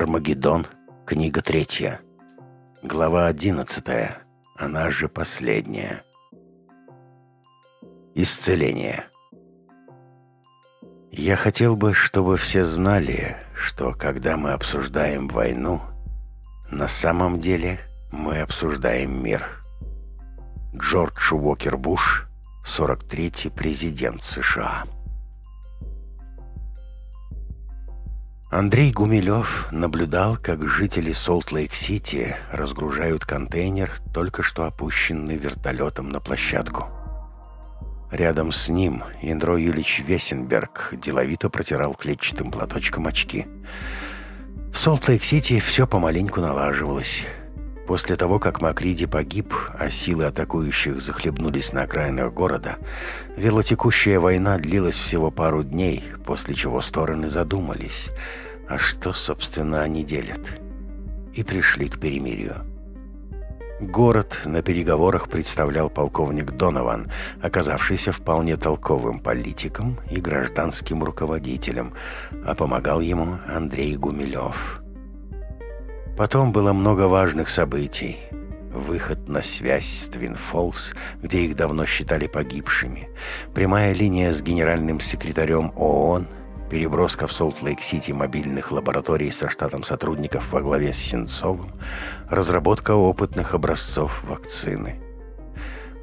«Армагеддон», книга третья, глава одиннадцатая, она же последняя. Исцеление. Я хотел бы, чтобы все знали, что когда мы обсуждаем войну, на самом деле мы обсуждаем мир. Джордж Уокер Буш, 43-й президент США. Андрей Гумилев наблюдал, как жители Солт-Лейк-Сити разгружают контейнер, только что опущенный вертолетом на площадку. Рядом с ним Индро Юлич Весенберг деловито протирал клетчатым платочком очки. В Солт-Лейк-Сити все помаленьку налаживалось – После того, как Макриди погиб, а силы атакующих захлебнулись на окраинах города, вялотекущая война длилась всего пару дней, после чего стороны задумались, а что, собственно, они делят, и пришли к перемирию. Город на переговорах представлял полковник Донован, оказавшийся вполне толковым политиком и гражданским руководителем, а помогал ему Андрей Гумилев – Потом было много важных событий. Выход на связь с Твинфолс, где их давно считали погибшими. Прямая линия с генеральным секретарем ООН – переброска в Солт-Лейк-Сити мобильных лабораторий со штатом сотрудников во главе с Сенцовым, разработка опытных образцов вакцины.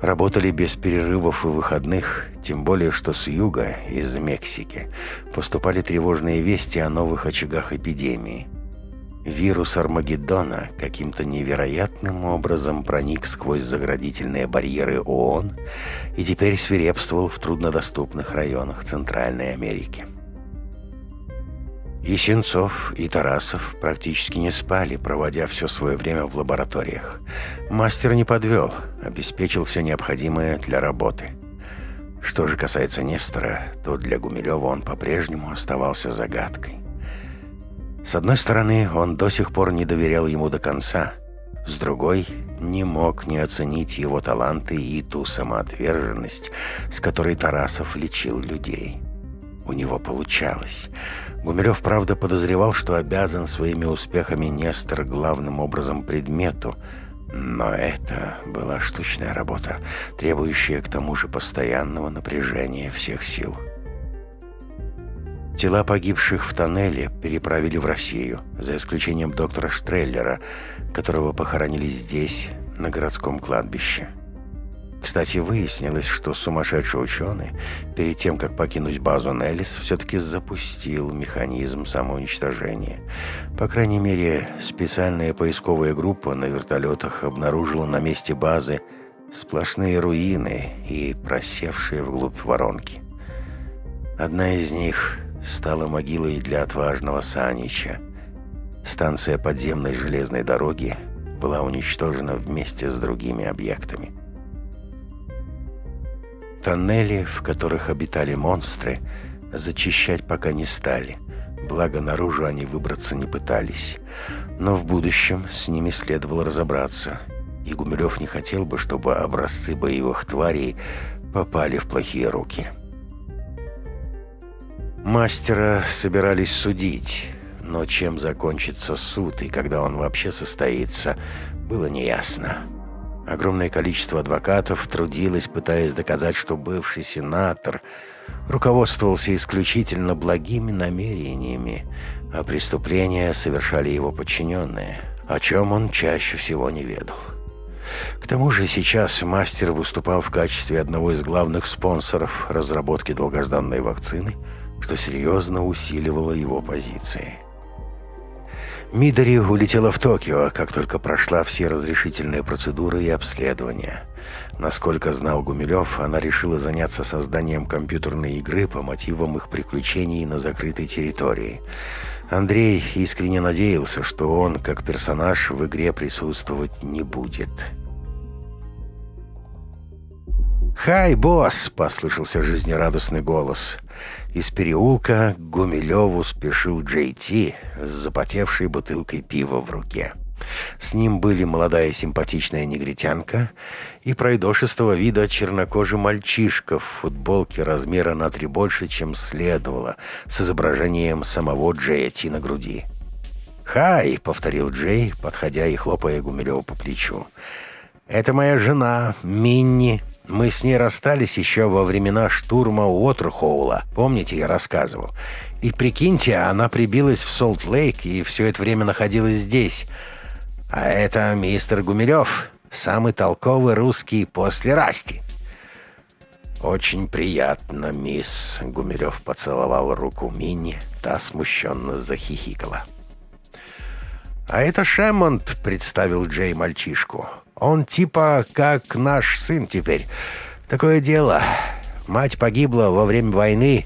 Работали без перерывов и выходных, тем более что с юга, из Мексики, поступали тревожные вести о новых очагах эпидемии – Вирус Армагеддона каким-то невероятным образом проник сквозь заградительные барьеры ООН и теперь свирепствовал в труднодоступных районах Центральной Америки. И Сенцов, и Тарасов практически не спали, проводя все свое время в лабораториях. Мастер не подвел, обеспечил все необходимое для работы. Что же касается Нестора, то для Гумилева он по-прежнему оставался загадкой. С одной стороны, он до сих пор не доверял ему до конца, с другой – не мог не оценить его таланты и ту самоотверженность, с которой Тарасов лечил людей. У него получалось. Гумилев, правда, подозревал, что обязан своими успехами Нестор главным образом предмету, но это была штучная работа, требующая к тому же постоянного напряжения всех сил. Тела погибших в тоннеле переправили в Россию, за исключением доктора Штреллера, которого похоронили здесь, на городском кладбище. Кстати, выяснилось, что сумасшедший ученый, перед тем, как покинуть базу Неллис, все-таки запустил механизм самоуничтожения. По крайней мере, специальная поисковая группа на вертолетах обнаружила на месте базы сплошные руины и просевшие вглубь воронки. Одна из них стала могилой для отважного Санича. Станция подземной железной дороги была уничтожена вместе с другими объектами. Тоннели, в которых обитали монстры, зачищать пока не стали, благо наружу они выбраться не пытались. Но в будущем с ними следовало разобраться, и Гумилев не хотел бы, чтобы образцы боевых тварей попали в плохие руки. Мастера собирались судить, но чем закончится суд и когда он вообще состоится, было неясно. Огромное количество адвокатов трудилось, пытаясь доказать, что бывший сенатор руководствовался исключительно благими намерениями, а преступления совершали его подчиненные, о чем он чаще всего не ведал. К тому же сейчас мастер выступал в качестве одного из главных спонсоров разработки долгожданной вакцины – что серьезно усиливало его позиции. Мидори улетела в Токио, как только прошла все разрешительные процедуры и обследования. Насколько знал Гумилев, она решила заняться созданием компьютерной игры по мотивам их приключений на закрытой территории. Андрей искренне надеялся, что он, как персонаж, в игре присутствовать не будет. «Хай, босс!» — послышался жизнерадостный голос — из переулка Гумилеву спешил Джей Ти с запотевшей бутылкой пива в руке. С ним были молодая симпатичная негритянка и пройдошестого вида чернокожий мальчишка в футболке размера на три больше, чем следовало, с изображением самого Джея Ти на груди. «Хай!» — повторил Джей, подходя и хлопая Гумилеву по плечу. «Это моя жена, Минни!» Мы с ней расстались еще во времена штурма Уотерхоула, помните, я рассказывал. И прикиньте, она прибилась в Солт-Лейк и все это время находилась здесь. А это мистер Гумилев, самый толковый русский после Расти. «Очень приятно, мисс», — Гумилев поцеловал руку Мини, та смущенно захихикала. «А это Шемонт», — представил Джей мальчишку. Он типа как наш сын теперь. Такое дело. Мать погибла во время войны,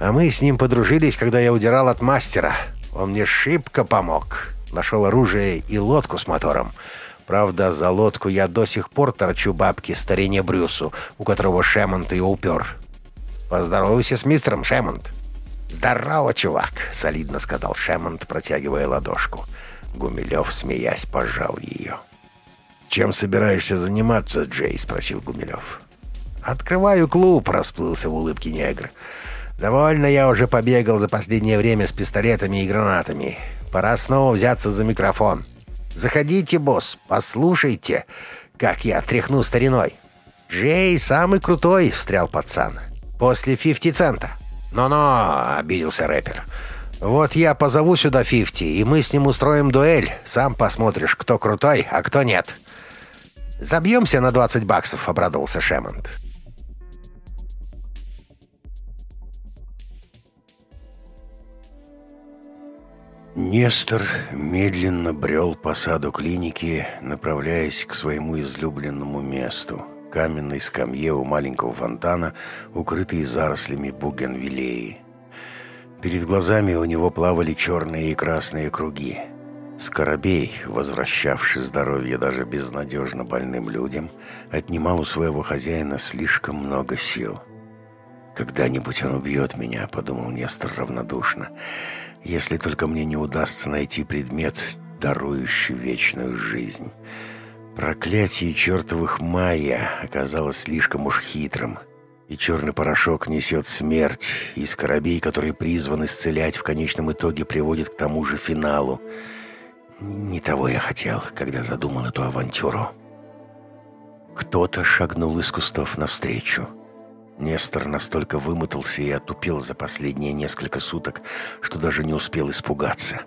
а мы с ним подружились, когда я удирал от мастера. Он мне шибко помог. Нашел оружие и лодку с мотором. Правда, за лодку я до сих пор торчу бабки старине Брюсу, у которого Шемонт и упер. Поздоровайся с мистером Шемонт. «Здорово, чувак!» — солидно сказал Шемонт, протягивая ладошку. Гумилев, смеясь, пожал ее. — «Чем собираешься заниматься, Джей?» — спросил Гумилев. «Открываю клуб», — расплылся в улыбке негр. «Довольно я уже побегал за последнее время с пистолетами и гранатами. Пора снова взяться за микрофон. Заходите, босс, послушайте, как я тряхну стариной». «Джей самый крутой», — встрял пацан. «После 50 цента». «Но-но», — обиделся рэпер. «Вот я позову сюда Фифти, и мы с ним устроим дуэль. Сам посмотришь, кто крутой, а кто нет». Забьемся на 20 баксов, обрадовался Шемонт. Нестор медленно брел по саду клиники, направляясь к своему излюбленному месту – каменной скамье у маленького фонтана, укрытой зарослями бугенвилеи. Перед глазами у него плавали черные и красные круги – Скоробей, возвращавший здоровье даже безнадежно больным людям, отнимал у своего хозяина слишком много сил. «Когда-нибудь он убьет меня», — подумал Нестор равнодушно, — «если только мне не удастся найти предмет, дарующий вечную жизнь». Проклятие чертовых майя оказалось слишком уж хитрым. И черный порошок несет смерть, и скоробей, который призван исцелять, в конечном итоге приводит к тому же финалу — не того я хотел, когда задумал эту авантюру. Кто-то шагнул из кустов навстречу. Нестор настолько вымотался и отупел за последние несколько суток, что даже не успел испугаться.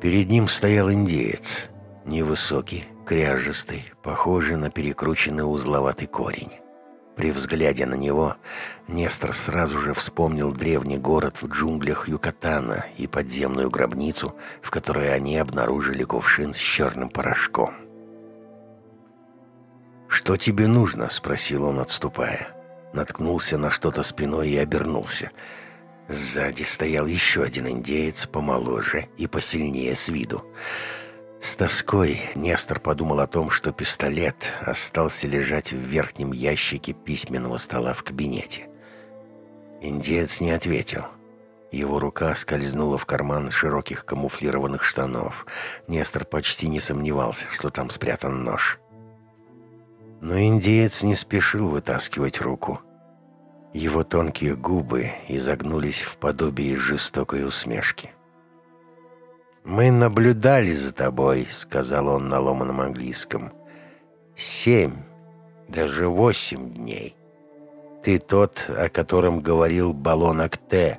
Перед ним стоял индеец, невысокий, кряжестый, похожий на перекрученный узловатый корень. При взгляде на него Нестор сразу же вспомнил древний город в джунглях Юкатана и подземную гробницу, в которой они обнаружили кувшин с черным порошком. «Что тебе нужно?» – спросил он, отступая. Наткнулся на что-то спиной и обернулся. Сзади стоял еще один индеец, помоложе и посильнее с виду. «Сзади» С тоской Нестор подумал о том, что пистолет остался лежать в верхнем ящике письменного стола в кабинете. Индеец не ответил. Его рука скользнула в карман широких камуфлированных штанов. Нестор почти не сомневался, что там спрятан нож. Но индеец не спешил вытаскивать руку. Его тонкие губы изогнулись в подобии жестокой усмешки. — «Мы наблюдали за тобой», — сказал он на ломаном английском. «Семь, даже восемь дней. Ты тот, о котором говорил баллонок Т.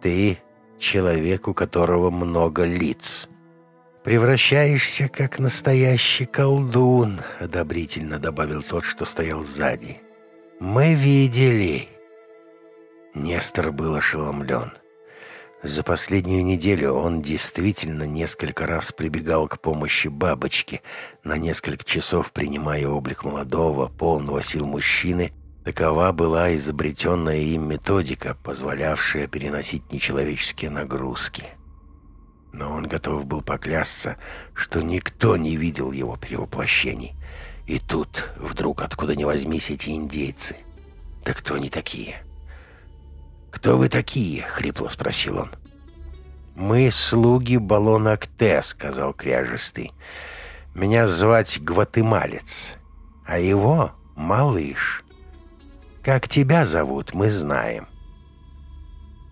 Ты — человек, у которого много лиц. Превращаешься, как настоящий колдун», — одобрительно добавил тот, что стоял сзади. «Мы видели». Нестор был ошеломлен. За последнюю неделю он действительно несколько раз прибегал к помощи бабочки, на несколько часов принимая облик молодого, полного сил мужчины. Такова была изобретенная им методика, позволявшая переносить нечеловеческие нагрузки. Но он готов был поклясться, что никто не видел его перевоплощений. И тут вдруг откуда ни возьмись эти индейцы. Да кто они такие? — «Кто вы такие?» — хрипло спросил он. «Мы слуги баллонок Т», — сказал кряжистый. «Меня звать Гватемалец, а его — Малыш. Как тебя зовут, мы знаем».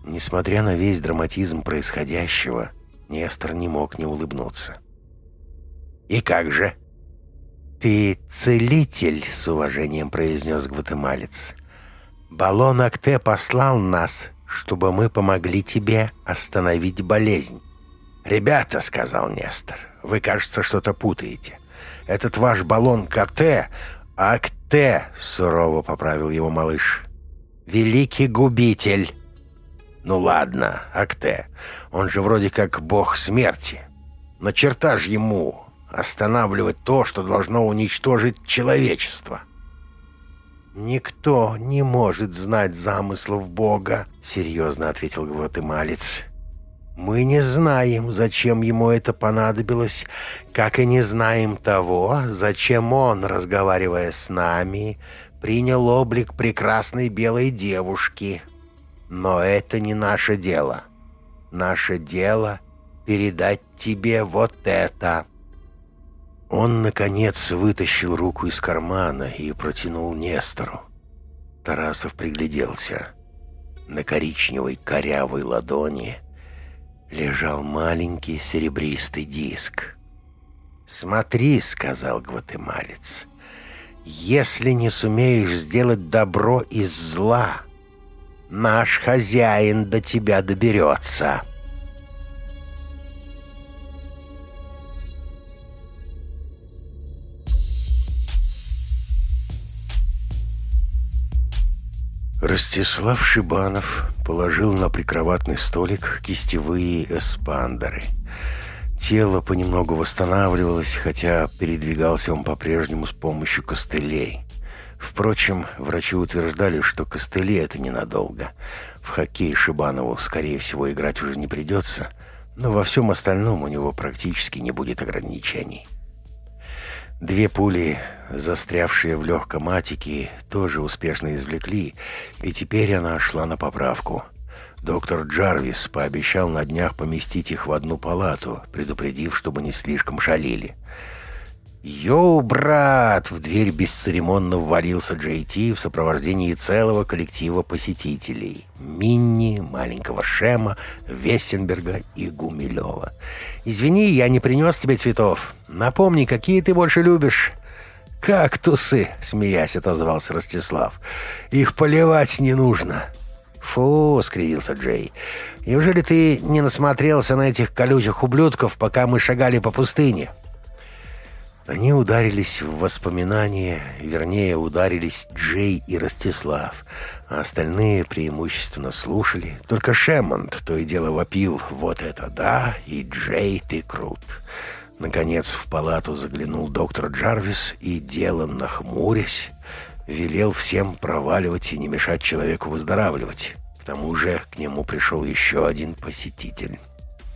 Несмотря на весь драматизм происходящего, Нестор не мог не улыбнуться. «И как же?» «Ты целитель», — с уважением произнес гватемалец. Балонок Т послал нас, чтобы мы помогли тебе остановить болезнь. «Ребята», — сказал Нестор, — «вы, кажется, что-то путаете. Этот ваш баллон КТ, АКТ», — сурово поправил его малыш. «Великий губитель». «Ну ладно, АКТ, он же вроде как бог смерти. На черта ж ему останавливать то, что должно уничтожить человечество». Никто не может знать замыслов Бога, серьезно ответил гватемалец. Мы не знаем, зачем ему это понадобилось, как и не знаем того, зачем он, разговаривая с нами, принял облик прекрасной белой девушки. Но это не наше дело. Наше дело — передать тебе вот это. Он, наконец, вытащил руку из кармана и протянул Нестору. Тарасов пригляделся. На коричневой корявой ладони лежал маленький серебристый диск. «Смотри», — сказал гватемалец, — «если не сумеешь сделать добро из зла, наш хозяин до тебя доберется». Ростислав Шибанов положил на прикроватный столик кистевые эспандеры. Тело понемногу восстанавливалось, хотя передвигался он по-прежнему с помощью костылей. Впрочем, врачи утверждали, что костыли — это ненадолго. В хоккей Шибанову, скорее всего, играть уже не придется, но во всем остальном у него практически не будет ограничений. Две пули, застрявшие в легком атике, тоже успешно извлекли, и теперь она шла на поправку. Доктор Джарвис пообещал на днях поместить их в одну палату, предупредив, чтобы не слишком шалили. Йоу, брат!» В дверь бесцеремонно ввалился Джей Ти в сопровождении целого коллектива посетителей. Минни, маленького Шема, Вестенберга и Гумилева. «Извини, я не принес тебе цветов. Напомни, какие ты больше любишь?» «Кактусы!» — смеясь отозвался Ростислав. «Их поливать не нужно!» «Фу!» — скривился Джей. «Неужели ты не насмотрелся на этих колючих ублюдков, пока мы шагали по пустыне?» Они ударились в воспоминания, вернее, ударились Джей и Ростислав, а остальные преимущественно слушали. Только Шемонт то и дело вопил «Вот это да!» и «Джей, ты крут!» Наконец в палату заглянул доктор Джарвис и, дело нахмурясь, велел всем проваливать и не мешать человеку выздоравливать. К тому же к нему пришел еще один посетитель.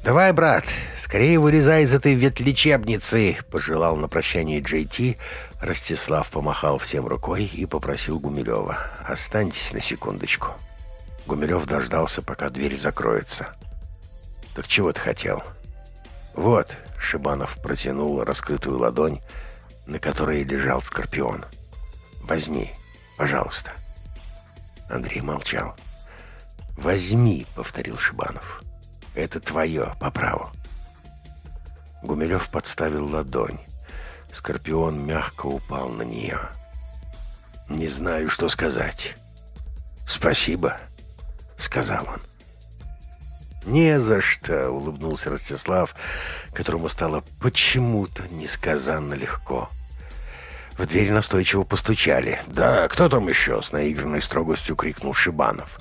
«Давай, брат, скорее вылезай из этой ветлечебницы!» — пожелал на прощание Джейти. Ростислав помахал всем рукой и попросил Гумилева. «Останьтесь на секундочку». Гумилев дождался, пока дверь закроется. «Так чего ты хотел?» «Вот», — Шибанов протянул раскрытую ладонь, на которой лежал Скорпион. «Возьми, пожалуйста». Андрей молчал. «Возьми», — повторил Шибанов. «Возьми». Это твое, по праву. Гумилев подставил ладонь. Скорпион мягко упал на нее. «Не знаю, что сказать». «Спасибо», — сказал он. «Не за что», — улыбнулся Ростислав, которому стало почему-то несказанно легко. В дверь настойчиво постучали. «Да, кто там еще?» — с наигранной строгостью крикнул Шибанов.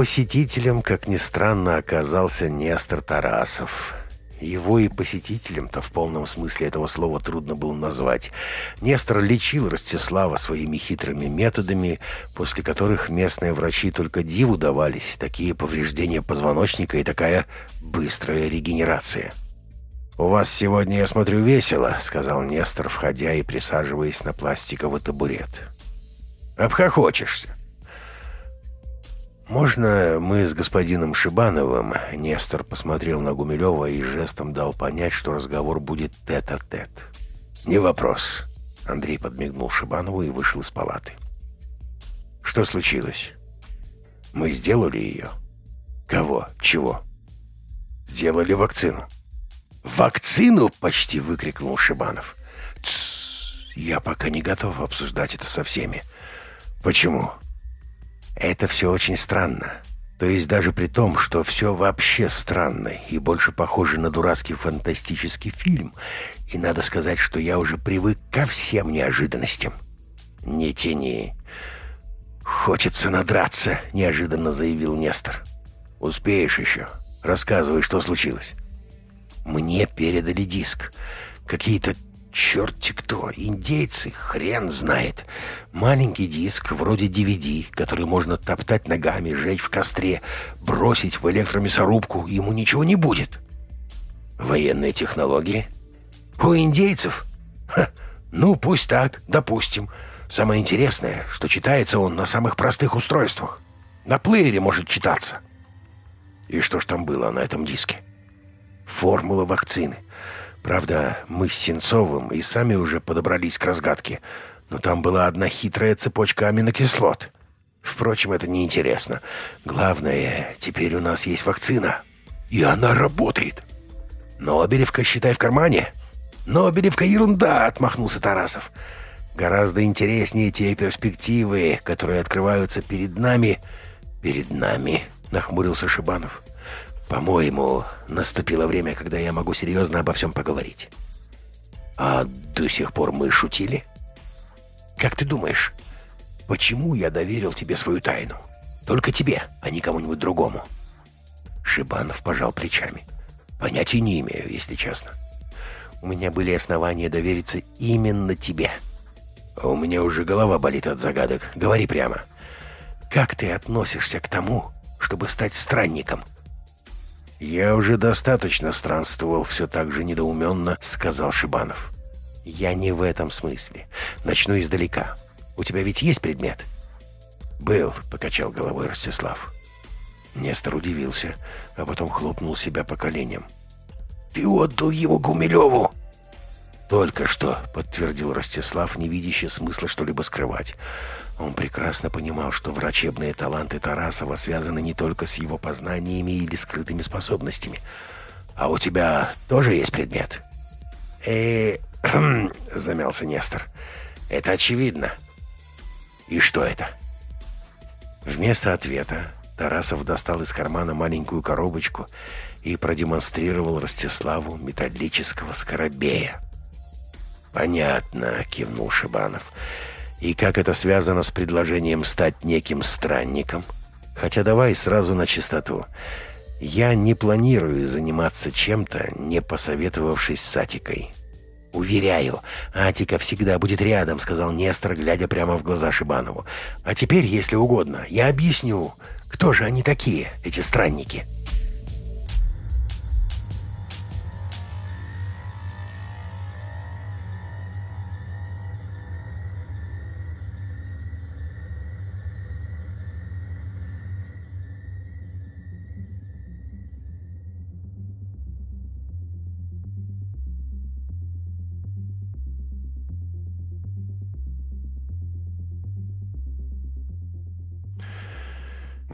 Посетителем, как ни странно, оказался Нестор Тарасов. Его и посетителем-то в полном смысле этого слова трудно было назвать. Нестор лечил Ростислава своими хитрыми методами, после которых местные врачи только диву давались, такие повреждения позвоночника и такая быстрая регенерация. «У вас сегодня, я смотрю, весело», — сказал Нестор, входя и присаживаясь на пластиковый табурет. «Обхохочешься. «Можно мы с господином Шибановым?» Нестор посмотрел на Гумилева и жестом дал понять, что разговор будет тет-а-тет. -тет. «Не вопрос». Андрей подмигнул Шибанову и вышел из палаты. «Что случилось?» «Мы сделали ее». «Кого? Чего?» «Сделали вакцину». «Вакцину?» — почти выкрикнул Шибанов. «Тссс, я пока не готов обсуждать это со всеми». «Почему?» Это все очень странно. То есть даже при том, что все вообще странно и больше похоже на дурацкий фантастический фильм, и надо сказать, что я уже привык ко всем неожиданностям. «Не тени. Хочется надраться», — неожиданно заявил Нестор. «Успеешь еще. Рассказывай, что случилось». «Мне передали диск. Какие-то черти кто, индейцы, хрен знает. Маленький диск, вроде DVD, который можно топтать ногами, жечь в костре, бросить в электромясорубку, ему ничего не будет. Военные технологии? У индейцев? Ха, ну, пусть так, допустим. Самое интересное, что читается он на самых простых устройствах. На плеере может читаться. И что ж там было на этом диске? Формула вакцины – Правда, мы с Сенцовым и сами уже подобрались к разгадке, но там была одна хитрая цепочка аминокислот. Впрочем, это неинтересно. Главное, теперь у нас есть вакцина. И она работает. Нобелевка, считай, в кармане. Нобелевка — ерунда, — отмахнулся Тарасов. Гораздо интереснее те перспективы, которые открываются перед нами. Перед нами, — нахмурился Шибанов. — по-моему, наступило время, когда я могу серьезно обо всем поговорить. А до сих пор мы шутили? Как ты думаешь, почему я доверил тебе свою тайну? Только тебе, а не кому-нибудь другому. Шибанов пожал плечами. Понятия не имею, если честно. У меня были основания довериться именно тебе. У меня уже голова болит от загадок. Говори прямо. Как ты относишься к тому, чтобы стать странником? «Я уже достаточно странствовал», — все так же недоуменно сказал Шибанов. «Я не в этом смысле. Начну издалека. У тебя ведь есть предмет?» «Был», — покачал головой Ростислав. Нестор удивился, а потом хлопнул себя по коленям. «Ты отдал его Гумилеву!» «Только что», — подтвердил Ростислав, не видящий смысла что-либо скрывать. Он прекрасно понимал, что врачебные таланты Тарасова связаны не только с его познаниями или скрытыми способностями. «А у тебя тоже есть предмет?» «Э...» — замялся Нестор. «Это очевидно». «И что это?» Вместо ответа Тарасов достал из кармана маленькую коробочку и продемонстрировал Ростиславу металлического скоробея. Понятно, кивнул Шибанов. И как это связано с предложением стать неким странником? Хотя давай сразу на чистоту. Я не планирую заниматься чем-то, не посоветовавшись с Атикой. «Уверяю, Атика всегда будет рядом», — сказал Нестор, глядя прямо в глаза Шибанову. «А теперь, если угодно, я объясню, кто же они такие, эти странники?»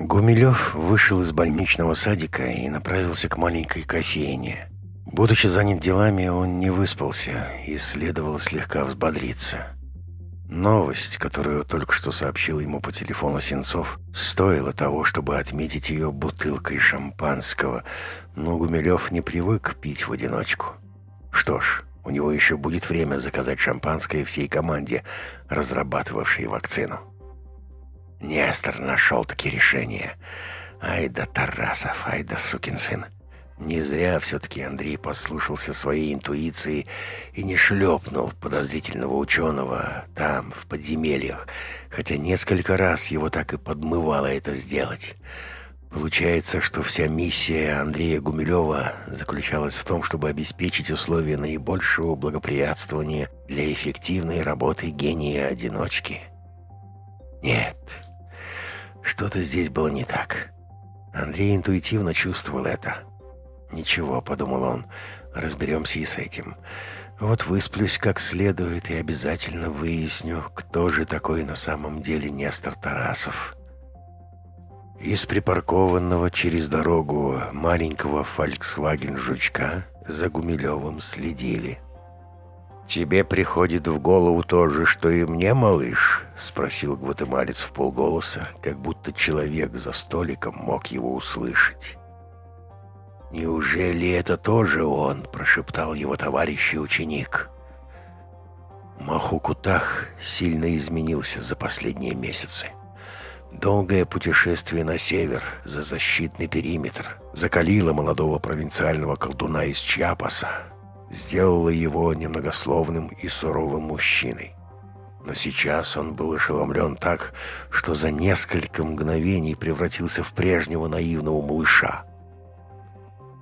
Гумилев вышел из больничного садика и направился к маленькой кофейне. Будучи занят делами, он не выспался и следовало слегка взбодриться. Новость, которую только что сообщил ему по телефону Сенцов, стоила того, чтобы отметить ее бутылкой шампанского, но Гумилев не привык пить в одиночку. Что ж, у него еще будет время заказать шампанское всей команде, разрабатывавшей вакцину неастрно нашел таки решение. Ай да Тарасов, ай да сукин сын. Не зря все-таки Андрей послушался своей интуиции и не шлепнул подозрительного ученого там, в подземельях, хотя несколько раз его так и подмывало это сделать. Получается, что вся миссия Андрея Гумилева заключалась в том, чтобы обеспечить условия наибольшего благоприятствования для эффективной работы гения-одиночки. Нет, что-то здесь было не так. Андрей интуитивно чувствовал это. «Ничего», — подумал он, — «разберемся и с этим. Вот высплюсь как следует и обязательно выясню, кто же такой на самом деле Нестор Тарасов». Из припаркованного через дорогу маленького «Фольксваген-жучка» за Гумилевым следили — «Тебе приходит в голову то же, что и мне, малыш?» — спросил гватемалец в полголоса, как будто человек за столиком мог его услышать. «Неужели это тоже он?» — прошептал его товарищ и ученик. Махукутах сильно изменился за последние месяцы. Долгое путешествие на север, за защитный периметр, закалило молодого провинциального колдуна из Чиапаса, сделало его немногословным и суровым мужчиной. Но сейчас он был ошеломлен так, что за несколько мгновений превратился в прежнего наивного малыша.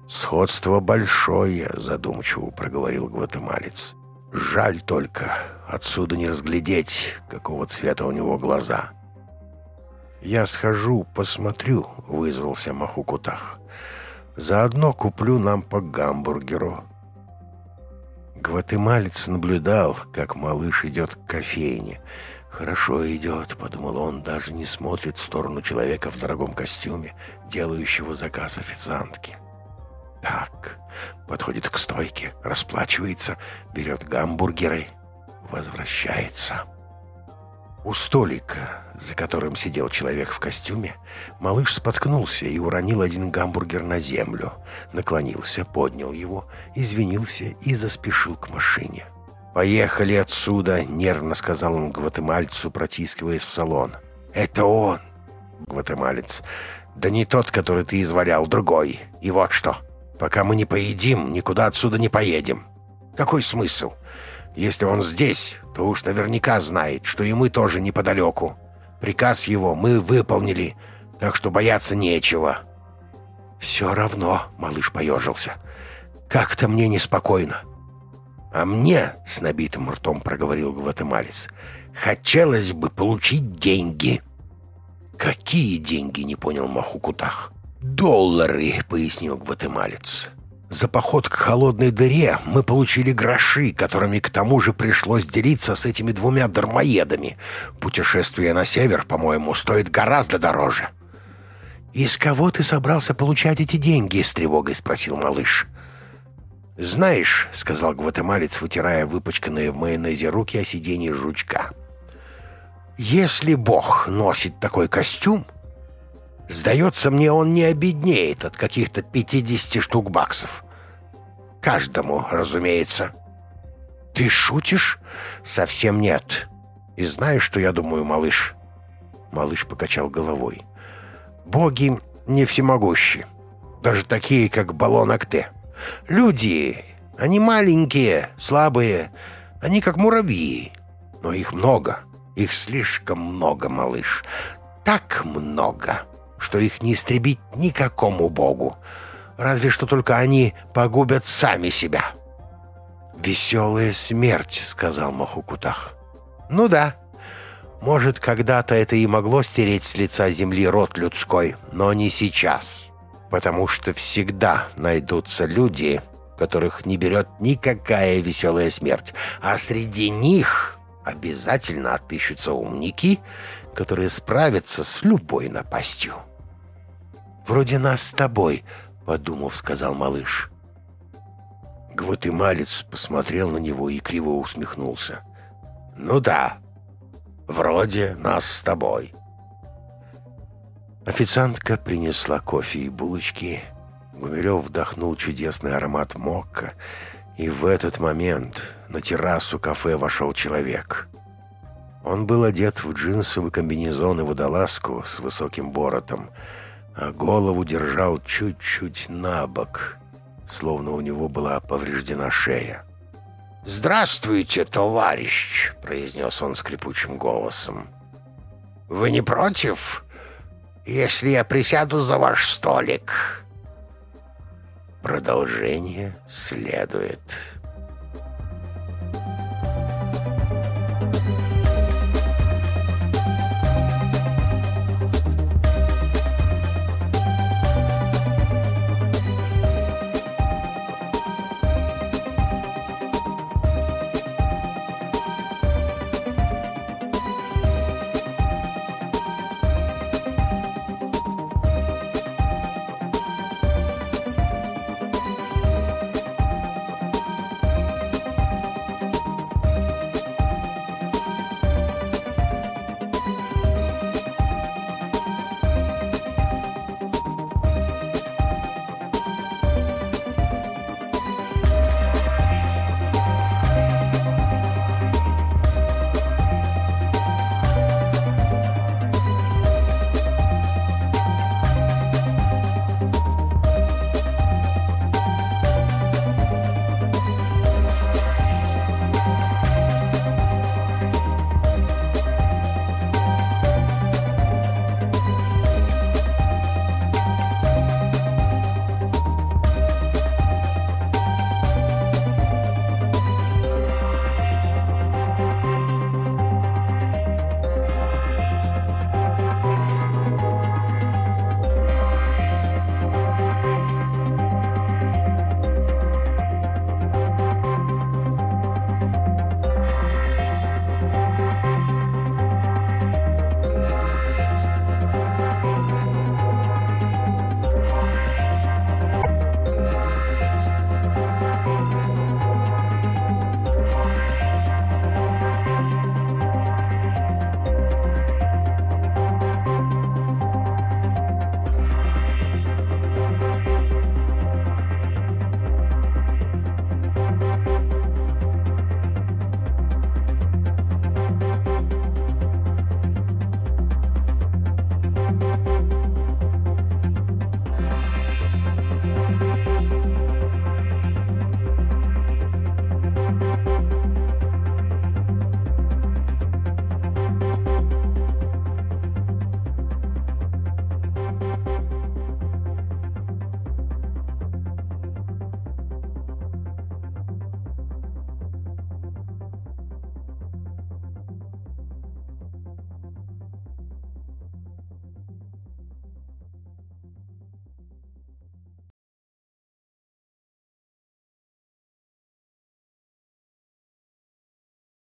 «Сходство большое», — задумчиво проговорил гватемалец. «Жаль только, отсюда не разглядеть, какого цвета у него глаза». «Я схожу, посмотрю», — вызвался Махукутах. «Заодно куплю нам по гамбургеру». Гватемалец наблюдал, как малыш идет к кофейне. «Хорошо идет», — подумал он, даже не смотрит в сторону человека в дорогом костюме, делающего заказ официантки. Так, подходит к стойке, расплачивается, берет гамбургеры, возвращается. У столика, за которым сидел человек в костюме, малыш споткнулся и уронил один гамбургер на землю, наклонился, поднял его, извинился и заспешил к машине. «Поехали отсюда!» — нервно сказал он гватемальцу, протискиваясь в салон. «Это он!» — гватемалец. «Да не тот, который ты извалял, другой. И вот что. Пока мы не поедим, никуда отсюда не поедем. Какой смысл?» Если он здесь, то уж наверняка знает, что и мы тоже неподалеку. Приказ его мы выполнили, так что бояться нечего». «Все равно», — малыш поежился, — «как-то мне неспокойно». «А мне», — с набитым ртом проговорил гватемалец, — «хотелось бы получить деньги». «Какие деньги?» — не понял Махукутах. «Доллары», — пояснил гватемалец. За поход к холодной дыре мы получили гроши, которыми к тому же пришлось делиться с этими двумя дармоедами. Путешествие на север, по-моему, стоит гораздо дороже. «Из кого ты собрался получать эти деньги?» — с тревогой спросил малыш. «Знаешь», — сказал гватемалец, вытирая выпачканные в майонезе руки о сиденье жучка, — «если Бог носит такой костюм, Сдается мне, он не обеднеет от каких-то 50 штук баксов. Каждому, разумеется. Ты шутишь? Совсем нет. И знаешь, что я думаю, малыш? Малыш покачал головой. Боги не всемогущи. Даже такие, как Балон Акте. Люди, они маленькие, слабые. Они как муравьи. Но их много. Их слишком много, малыш. Так много что их не истребить никакому богу. Разве что только они погубят сами себя. «Веселая смерть», — сказал Махукутах. «Ну да. Может, когда-то это и могло стереть с лица земли род людской, но не сейчас. Потому что всегда найдутся люди, которых не берет никакая веселая смерть. А среди них обязательно отыщутся умники, которые справятся с любой напастью». Вроде нас с тобой», — подумав, сказал малыш. Гватемалец посмотрел на него и криво усмехнулся. «Ну да, вроде нас с тобой». Официантка принесла кофе и булочки. Гумилев вдохнул чудесный аромат мокка, и в этот момент на террасу кафе вошел человек. Он был одет в джинсовый комбинезон и водолазку с высоким боротом — а голову держал чуть-чуть на бок, словно у него была повреждена шея. «Здравствуйте, товарищ!» — произнес он скрипучим голосом. «Вы не против, если я присяду за ваш столик?» Продолжение следует.